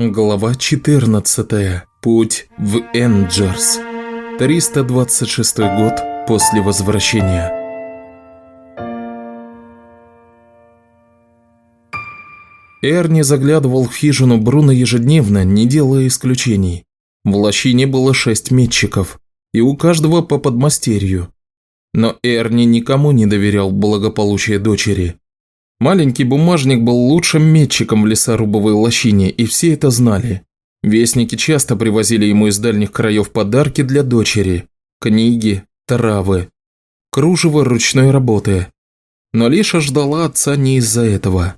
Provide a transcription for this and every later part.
Глава 14. Путь в Энджерс. 326 год после возвращения. Эрни заглядывал в хижину Бруно ежедневно, не делая исключений. В лощине было шесть метчиков, и у каждого по подмастерью. Но Эрни никому не доверял благополучие дочери. Маленький бумажник был лучшим метчиком в лесорубовой лощине, и все это знали. Вестники часто привозили ему из дальних краев подарки для дочери. Книги, травы, кружево ручной работы. Но Лиша ждала отца не из-за этого.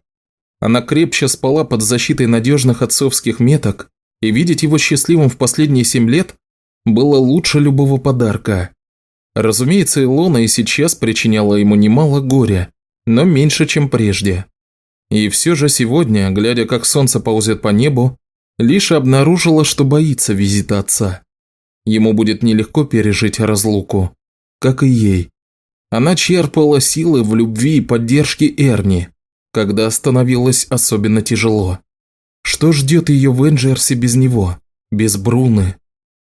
Она крепче спала под защитой надежных отцовских меток, и видеть его счастливым в последние семь лет было лучше любого подарка. Разумеется, Илона и сейчас причиняла ему немало горя, но меньше, чем прежде. И все же сегодня, глядя, как солнце ползет по небу, Лиша обнаружила, что боится визита отца. Ему будет нелегко пережить разлуку, как и ей. Она черпала силы в любви и поддержке Эрни, когда становилось особенно тяжело. Что ждет ее в Энджерсе без него, без Бруны?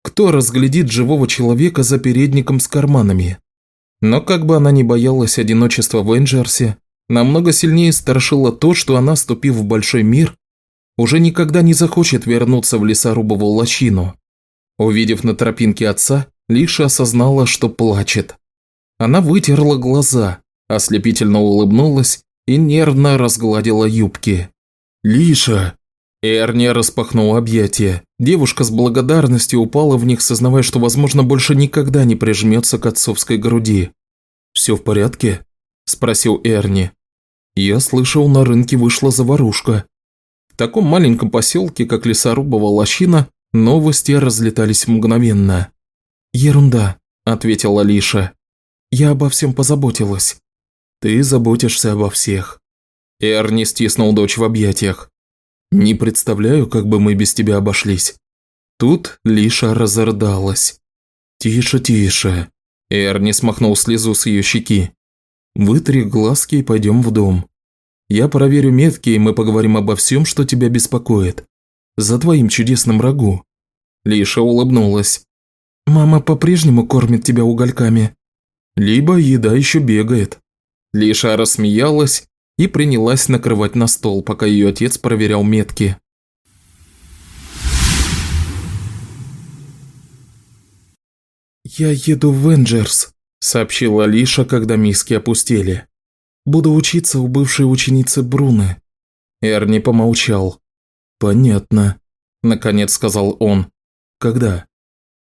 Кто разглядит живого человека за передником с карманами? Но как бы она ни боялась одиночества в Энджерсе, намного сильнее страшило то, что она, ступив в большой мир, уже никогда не захочет вернуться в лесорубовую лощину. Увидев на тропинке отца, Лиша осознала, что плачет. Она вытерла глаза, ослепительно улыбнулась и нервно разгладила юбки. «Лиша!» Эрни распахнул объятия. Девушка с благодарностью упала в них, сознавая, что, возможно, больше никогда не прижмется к отцовской груди. «Все в порядке?» – спросил Эрни. «Я слышал, на рынке вышла заварушка». В таком маленьком поселке, как Лесорубова лощина, новости разлетались мгновенно. «Ерунда», – ответила Лиша. «Я обо всем позаботилась». «Ты заботишься обо всех». Эрни стиснул дочь в объятиях. Не представляю, как бы мы без тебя обошлись». Тут Лиша разордалась. «Тише, тише». Эрни смахнул слезу с ее щеки. «Вытри глазки и пойдем в дом. Я проверю метки, и мы поговорим обо всем, что тебя беспокоит. За твоим чудесным рагу». Лиша улыбнулась. «Мама по-прежнему кормит тебя угольками?» «Либо еда еще бегает». Лиша рассмеялась и принялась накрывать на стол, пока ее отец проверял метки. «Я еду в Венджерс», – сообщила Алиша, когда миски опустели. «Буду учиться у бывшей ученицы Бруны». Эрни помолчал. «Понятно», – наконец сказал он. «Когда?»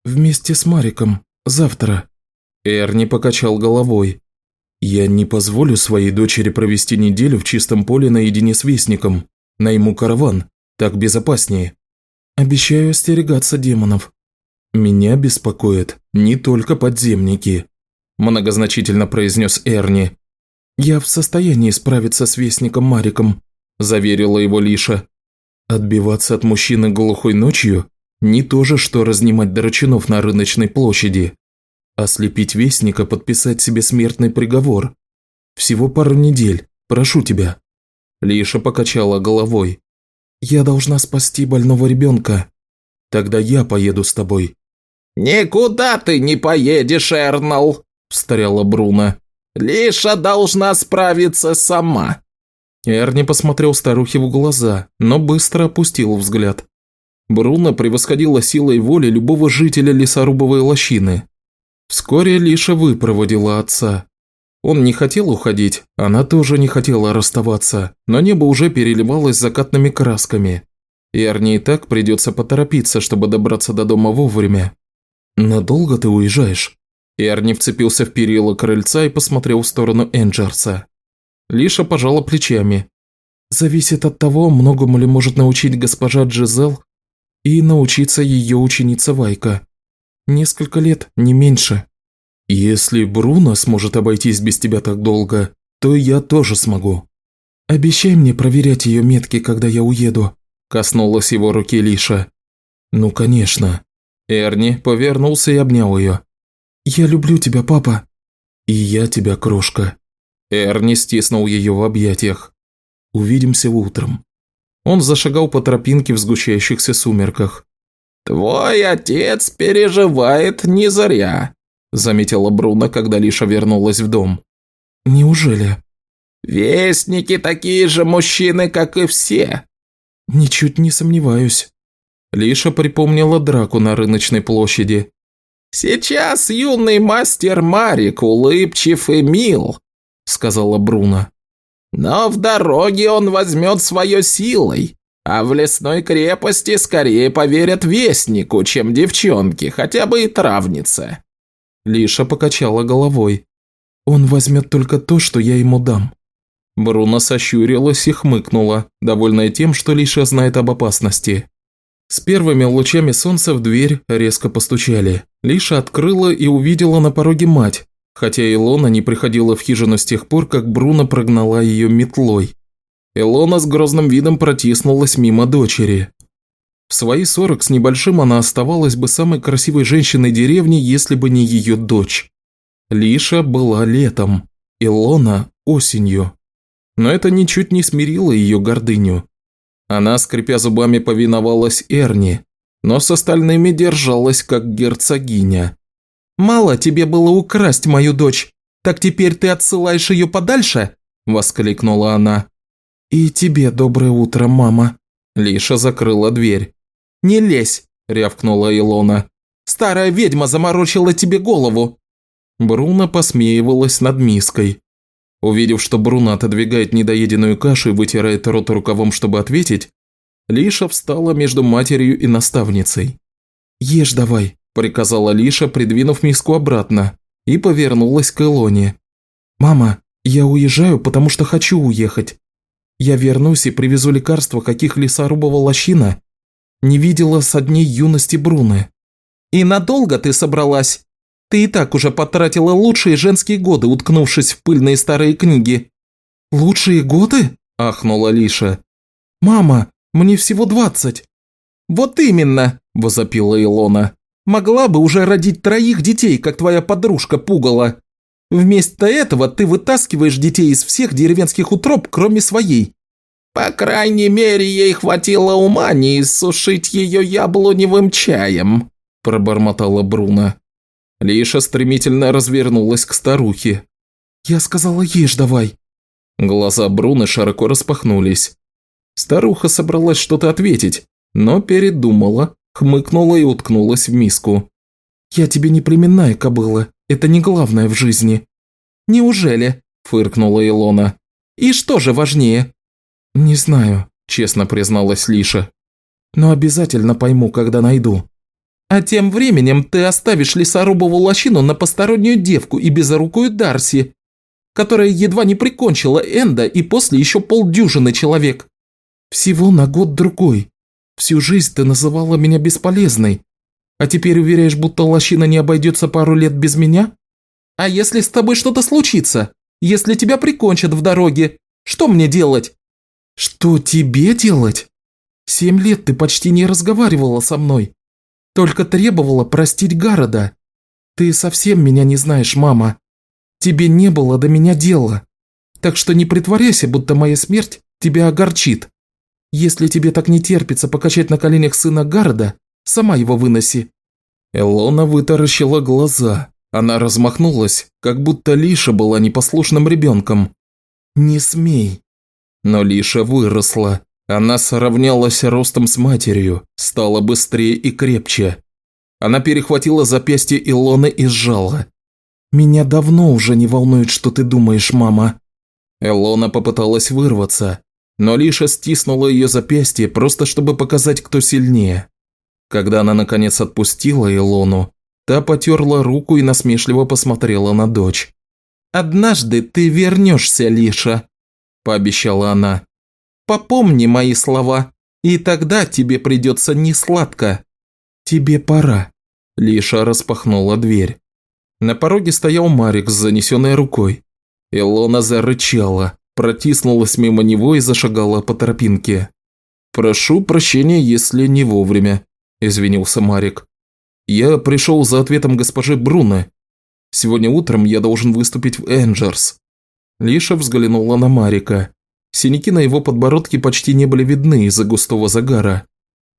«Вместе с Мариком. Завтра». Эрни покачал головой. Я не позволю своей дочери провести неделю в чистом поле наедине с Вестником. Найму караван. Так безопаснее. Обещаю остерегаться демонов. Меня беспокоят не только подземники, многозначительно произнес Эрни. Я в состоянии справиться с Вестником Мариком, заверила его Лиша. Отбиваться от мужчины глухой ночью не то же, что разнимать драчунов на рыночной площади. Ослепить Вестника, подписать себе смертный приговор. Всего пару недель, прошу тебя». Лиша покачала головой. «Я должна спасти больного ребенка. Тогда я поеду с тобой». «Никуда ты не поедешь, Эрнал», – встряла Бруно. «Лиша должна справиться сама». Эрни посмотрел старухе в глаза, но быстро опустил взгляд. Бруно превосходила силой воли любого жителя лесорубовой лощины. Вскоре Лиша выпроводила отца. Он не хотел уходить, она тоже не хотела расставаться, но небо уже переливалось закатными красками. И Арне и так придется поторопиться, чтобы добраться до дома вовремя. «Надолго ты уезжаешь?» Эрни вцепился в перила крыльца и посмотрел в сторону Энджерса. Лиша пожала плечами. «Зависит от того, многому ли может научить госпожа Джизел и научиться ее ученица Вайка. Несколько лет, не меньше. Если Бруно сможет обойтись без тебя так долго, то я тоже смогу. Обещай мне проверять ее метки, когда я уеду», – коснулась его руки Лиша. «Ну, конечно». Эрни повернулся и обнял ее. «Я люблю тебя, папа». «И я тебя, крошка». Эрни стиснул ее в объятиях. «Увидимся утром». Он зашагал по тропинке в сгущающихся сумерках. «Твой отец переживает не зря», – заметила Бруно, когда Лиша вернулась в дом. «Неужели?» «Вестники такие же мужчины, как и все». «Ничуть не сомневаюсь». Лиша припомнила драку на рыночной площади. «Сейчас юный мастер Марик улыбчив и мил», – сказала Бруно. «Но в дороге он возьмет свое силой, а в лесной крепости скорее поверят вестнику, чем девчонке, хотя бы и травнице». Лиша покачала головой. «Он возьмет только то, что я ему дам». Бруно сощурилась и хмыкнула, довольная тем, что Лиша знает об опасности. С первыми лучами солнца в дверь резко постучали. Лиша открыла и увидела на пороге мать, хотя Илона не приходила в хижину с тех пор, как Бруно прогнала ее метлой. Илона с грозным видом протиснулась мимо дочери. В свои сорок с небольшим она оставалась бы самой красивой женщиной деревни, если бы не ее дочь. Лиша была летом, Илона – осенью. Но это ничуть не смирило ее гордыню. Она, скрипя зубами, повиновалась Эрни, но с остальными держалась как герцогиня. «Мало тебе было украсть мою дочь, так теперь ты отсылаешь ее подальше?» – воскликнула она. «И тебе доброе утро, мама». Лиша закрыла дверь. «Не лезь!» – рявкнула Илона. «Старая ведьма заморочила тебе голову!» Бруно посмеивалась над миской. Увидев, что Бруно отодвигает недоеденную кашу и вытирает рот рукавом, чтобы ответить, Лиша встала между матерью и наставницей. «Ешь давай», – приказала Лиша, придвинув миску обратно, и повернулась к Илоне. «Мама, я уезжаю, потому что хочу уехать. Я вернусь и привезу лекарства, каких лесорубова лощина не видела со дней юности Бруны». «И надолго ты собралась?» Ты и так уже потратила лучшие женские годы, уткнувшись в пыльные старые книги». «Лучшие годы?» – ахнула Лиша. «Мама, мне всего двадцать». «Вот именно!» – возопила Илона. «Могла бы уже родить троих детей, как твоя подружка пугала. Вместо этого ты вытаскиваешь детей из всех деревенских утроб, кроме своей». «По крайней мере, ей хватило ума не иссушить ее яблоневым чаем», – пробормотала Бруно. Лиша стремительно развернулась к старухе. «Я сказала, ешь давай!» Глаза Бруны широко распахнулись. Старуха собралась что-то ответить, но передумала, хмыкнула и уткнулась в миску. «Я тебе не племенная кобыла, это не главное в жизни». «Неужели?» – фыркнула Илона. «И что же важнее?» «Не знаю», – честно призналась Лиша. «Но обязательно пойму, когда найду». А тем временем ты оставишь лесорубову лощину на постороннюю девку и безорукую Дарси, которая едва не прикончила Энда и после еще полдюжины человек. Всего на год-другой. Всю жизнь ты называла меня бесполезной. А теперь уверяешь, будто лощина не обойдется пару лет без меня? А если с тобой что-то случится? Если тебя прикончат в дороге, что мне делать? Что тебе делать? Семь лет ты почти не разговаривала со мной. Только требовала простить Гарода. Ты совсем меня не знаешь, мама. Тебе не было до меня дела. Так что не притворяйся, будто моя смерть тебя огорчит. Если тебе так не терпится покачать на коленях сына Гарода, сама его выноси». Элона вытаращила глаза. Она размахнулась, как будто Лиша была непослушным ребенком. «Не смей». Но Лиша выросла. Она сравнялась ростом с матерью, стала быстрее и крепче. Она перехватила запястье Илоны и сжала. «Меня давно уже не волнует, что ты думаешь, мама». Илона попыталась вырваться, но Лиша стиснула ее запястье, просто чтобы показать, кто сильнее. Когда она наконец отпустила Илону, та потерла руку и насмешливо посмотрела на дочь. «Однажды ты вернешься, Лиша», – пообещала она. Попомни мои слова, и тогда тебе придется несладко. Тебе пора. Лиша распахнула дверь. На пороге стоял Марик с занесенной рукой. Илона зарычала, протиснулась мимо него и зашагала по тропинке. «Прошу прощения, если не вовремя», – извинился Марик. «Я пришел за ответом госпожи Бруно. Сегодня утром я должен выступить в Энджерс». Лиша взглянула на Марика. Синяки на его подбородке почти не были видны из-за густого загара.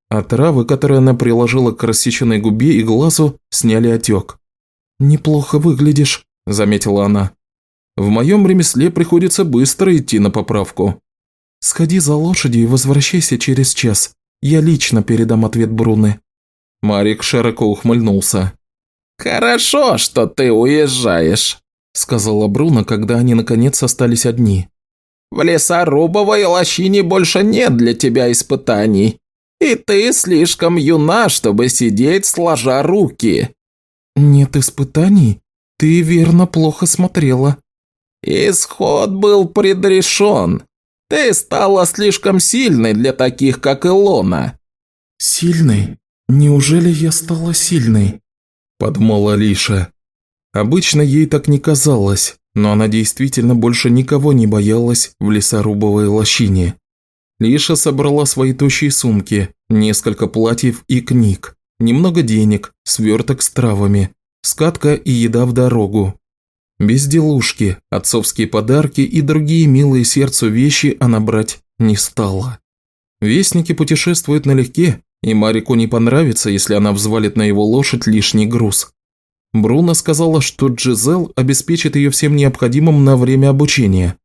А травы, которые она приложила к рассеченной губе и глазу, сняли отек. «Неплохо выглядишь», – заметила она. «В моем ремесле приходится быстро идти на поправку». «Сходи за лошадью и возвращайся через час. Я лично передам ответ Бруны». Марик широко ухмыльнулся. «Хорошо, что ты уезжаешь», – сказала Бруно, когда они наконец остались одни. «В лесорубовой лощине больше нет для тебя испытаний, и ты слишком юна, чтобы сидеть сложа руки». «Нет испытаний? Ты верно плохо смотрела». «Исход был предрешен. Ты стала слишком сильной для таких, как Илона». «Сильной? Неужели я стала сильной?» – подумала Лиша. Обычно ей так не казалось, но она действительно больше никого не боялась в лесорубовой лощине. Лиша собрала свои тощие сумки, несколько платьев и книг, немного денег, сверток с травами, скатка и еда в дорогу. Безделушки, отцовские подарки и другие милые сердцу вещи она брать не стала. Вестники путешествуют налегке, и Марику не понравится, если она взвалит на его лошадь лишний груз. Бруно сказала, что Джизел обеспечит ее всем необходимым на время обучения.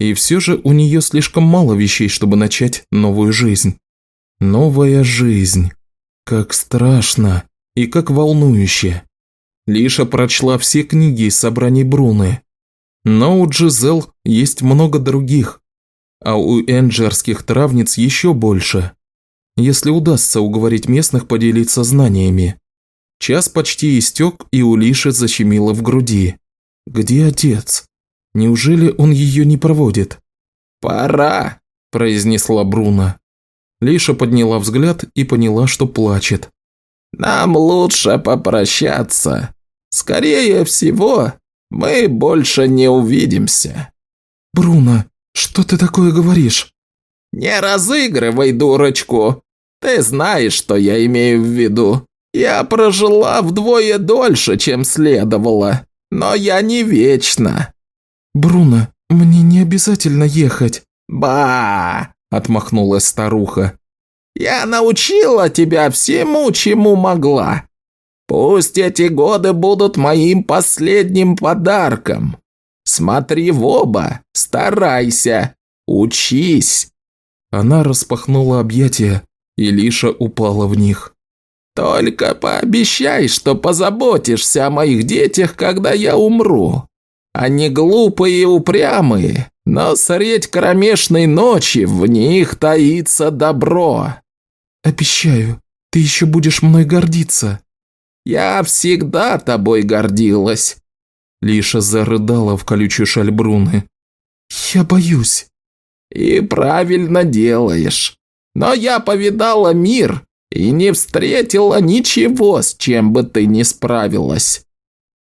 И все же у нее слишком мало вещей, чтобы начать новую жизнь. Новая жизнь. Как страшно и как волнующе. Лиша прочла все книги из собраний Бруны. Но у Джизел есть много других, а у энджерских травниц еще больше. Если удастся уговорить местных поделиться знаниями. Час почти истек, и у Лиши защемило в груди. Где отец? Неужели он ее не проводит? «Пора», – произнесла Бруно. Лиша подняла взгляд и поняла, что плачет. «Нам лучше попрощаться. Скорее всего, мы больше не увидимся». «Бруно, что ты такое говоришь?» «Не разыгрывай дурочку. Ты знаешь, что я имею в виду. Я прожила вдвое дольше, чем следовало, но я не вечна». «Бруно, мне не обязательно ехать». «Ба!» – отмахнулась старуха. «Я научила тебя всему, чему могла. Пусть эти годы будут моим последним подарком. Смотри в оба, старайся, учись». Она распахнула объятия, и Лиша упала в них. Только пообещай, что позаботишься о моих детях, когда я умру. Они глупые и упрямые, но средь кромешной ночи в них таится добро. Обещаю, ты еще будешь мной гордиться. Я всегда тобой гордилась. Лиша зарыдала в колючую шаль Бруны. Я боюсь. И правильно делаешь. Но я повидала мир и не встретила ничего, с чем бы ты не справилась».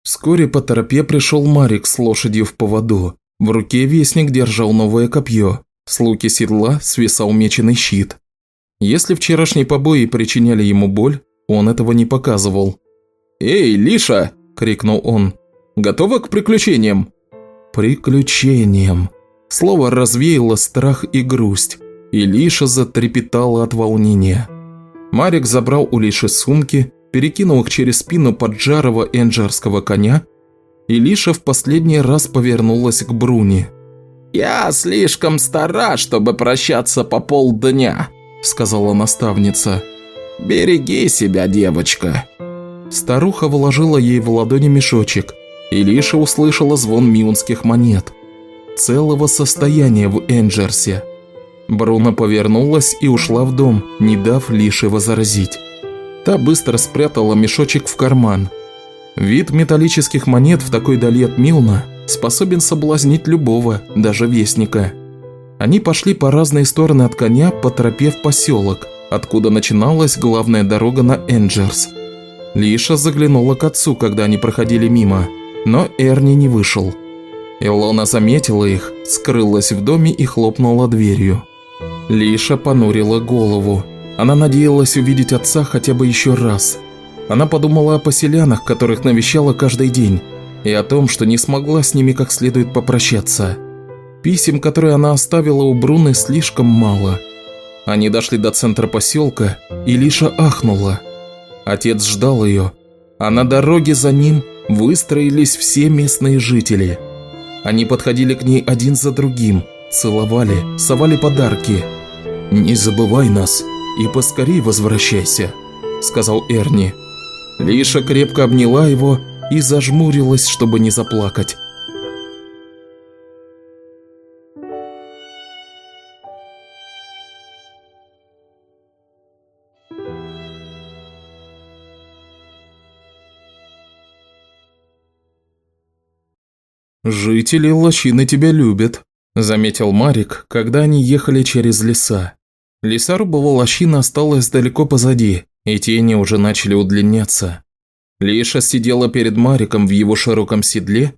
Вскоре по тропе пришел Марик с лошадью в поводу. В руке вестник держал новое копье. С луки седла свисал меченый щит. Если вчерашние побои причиняли ему боль, он этого не показывал. «Эй, Лиша!» – крикнул он. «Готова к приключениям?» «Приключениям!» Слово развеяло страх и грусть, и Лиша затрепетала от волнения. Марик забрал у Лиши сумки, перекинул их через спину поджарого энджерского коня, и Лиша в последний раз повернулась к Бруни. «Я слишком стара, чтобы прощаться по полдня», – сказала наставница. «Береги себя, девочка». Старуха вложила ей в ладони мешочек, и Лиша услышала звон миунских монет. Целого состояния в Энджерсе – Бруно повернулась и ушла в дом, не дав Лише возразить. Та быстро спрятала мешочек в карман. Вид металлических монет в такой дали от Милна способен соблазнить любого, даже вестника. Они пошли по разные стороны от коня по тропе в поселок, откуда начиналась главная дорога на Энджерс. Лиша заглянула к отцу, когда они проходили мимо, но Эрни не вышел. Илона заметила их, скрылась в доме и хлопнула дверью. Лиша понурила голову. Она надеялась увидеть отца хотя бы еще раз. Она подумала о поселянах, которых навещала каждый день, и о том, что не смогла с ними как следует попрощаться. Писем, которые она оставила у Бруны, слишком мало. Они дошли до центра поселка, и Лиша ахнула. Отец ждал ее, а на дороге за ним выстроились все местные жители. Они подходили к ней один за другим, целовали, совали подарки. «Не забывай нас и поскорей возвращайся», – сказал Эрни. Лиша крепко обняла его и зажмурилась, чтобы не заплакать. «Жители лощины тебя любят», – заметил Марик, когда они ехали через леса. Лесорубова лощина осталась далеко позади, и тени уже начали удлиняться. Лиша сидела перед Мариком в его широком седле,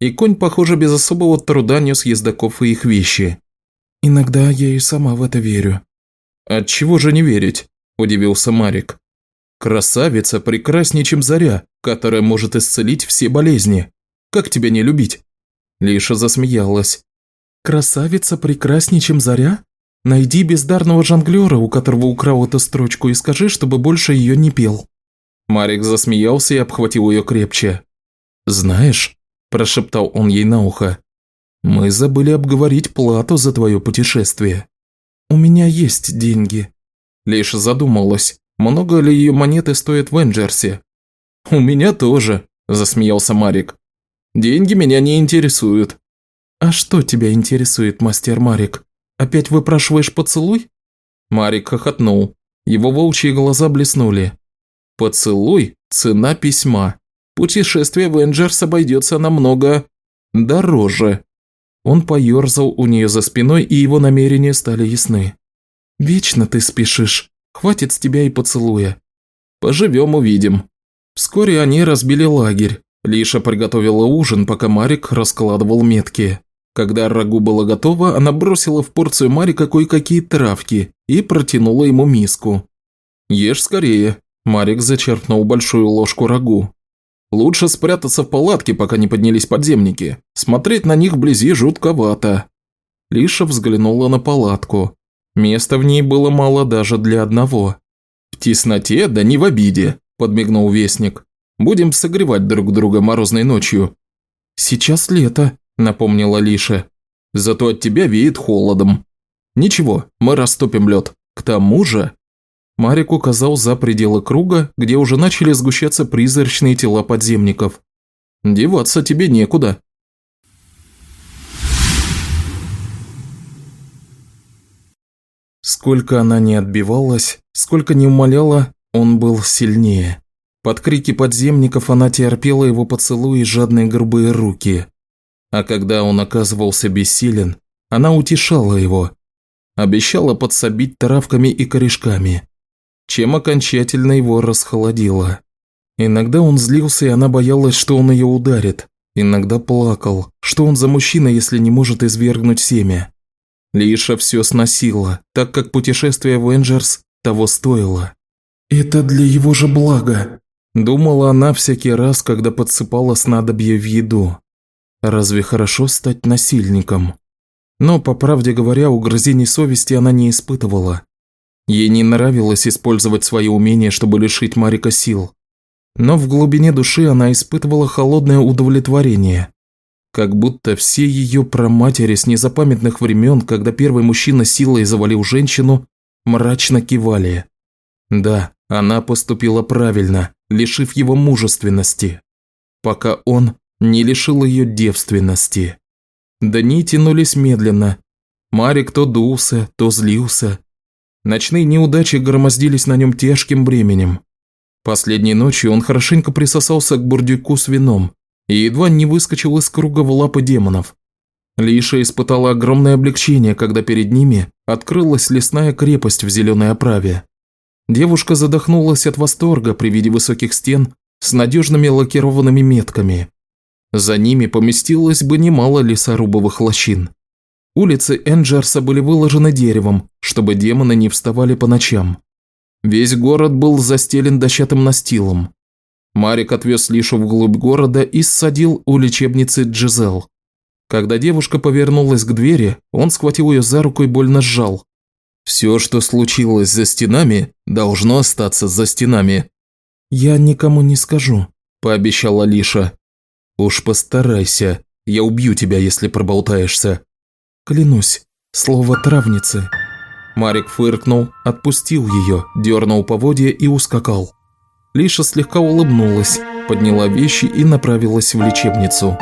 и конь, похоже, без особого труда нес ездаков и их вещи. «Иногда я и сама в это верю». От чего же не верить?» – удивился Марик. «Красавица прекраснее, чем заря, которая может исцелить все болезни. Как тебя не любить?» Лиша засмеялась. «Красавица прекраснее, чем заря? Найди бездарного жонглера, у которого украл эту строчку, и скажи, чтобы больше ее не пел». Марик засмеялся и обхватил ее крепче. «Знаешь», – прошептал он ей на ухо, – «мы забыли обговорить плату за твое путешествие». «У меня есть деньги». Лиша задумалась, много ли ее монеты стоят в Энджерсе. «У меня тоже», – засмеялся Марик. Деньги меня не интересуют». «А что тебя интересует, мастер Марик? Опять выпрашиваешь поцелуй?» Марик хохотнул. Его волчьи глаза блеснули. «Поцелуй – цена письма. Путешествие в Энджерс обойдется намного дороже». Он поерзал у нее за спиной, и его намерения стали ясны. «Вечно ты спешишь. Хватит с тебя и поцелуя. Поживем, увидим». Вскоре они разбили лагерь. Лиша приготовила ужин, пока Марик раскладывал метки. Когда рагу было готово, она бросила в порцию Марика кое-какие травки и протянула ему миску. «Ешь скорее», – Марик зачерпнул большую ложку рагу. «Лучше спрятаться в палатке, пока не поднялись подземники. Смотреть на них вблизи жутковато». Лиша взглянула на палатку. Места в ней было мало даже для одного. «В тесноте, да не в обиде», – подмигнул Вестник. Будем согревать друг друга морозной ночью». «Сейчас лето», – напомнила Лиша. «Зато от тебя веет холодом». «Ничего, мы растопим лед. К тому же...» Марик указал за пределы круга, где уже начали сгущаться призрачные тела подземников. «Деваться тебе некуда». Сколько она не отбивалась, сколько не умоляла, он был сильнее. Под крики подземников она терпела его поцелуи и жадные грубые руки. А когда он оказывался бессилен, она утешала его. Обещала подсобить травками и корешками, чем окончательно его расхолодило. Иногда он злился, и она боялась, что он ее ударит. Иногда плакал, что он за мужчина, если не может извергнуть семя. Лиша все сносила, так как путешествие в Энджерс того стоило. «Это для его же блага», Думала она всякий раз, когда подсыпала снадобье в еду. Разве хорошо стать насильником? Но, по правде говоря, угрызений совести она не испытывала. Ей не нравилось использовать свои умения, чтобы лишить Марика сил. Но в глубине души она испытывала холодное удовлетворение. Как будто все ее праматери с незапамятных времен, когда первый мужчина силой завалил женщину, мрачно кивали. Да, она поступила правильно, лишив его мужественности, пока он не лишил ее девственности. Дни тянулись медленно. Марик то дулся, то злился. Ночные неудачи громоздились на нем тяжким бременем. Последней ночью он хорошенько присосался к бурдюку с вином и едва не выскочил из круга в лапы демонов. Лиша испытала огромное облегчение, когда перед ними открылась лесная крепость в зеленой оправе. Девушка задохнулась от восторга при виде высоких стен с надежными лакированными метками. За ними поместилось бы немало лесорубовых лощин. Улицы Энджерса были выложены деревом, чтобы демоны не вставали по ночам. Весь город был застелен дощатым настилом. Марик отвез Лишу вглубь города и ссадил у лечебницы Джизел. Когда девушка повернулась к двери, он схватил ее за руку и больно сжал. «Все, что случилось за стенами, должно остаться за стенами». «Я никому не скажу», – пообещала Лиша. «Уж постарайся, я убью тебя, если проболтаешься». «Клянусь, слово травницы». Марик фыркнул, отпустил ее, дернул поводья и ускакал. Лиша слегка улыбнулась, подняла вещи и направилась в лечебницу.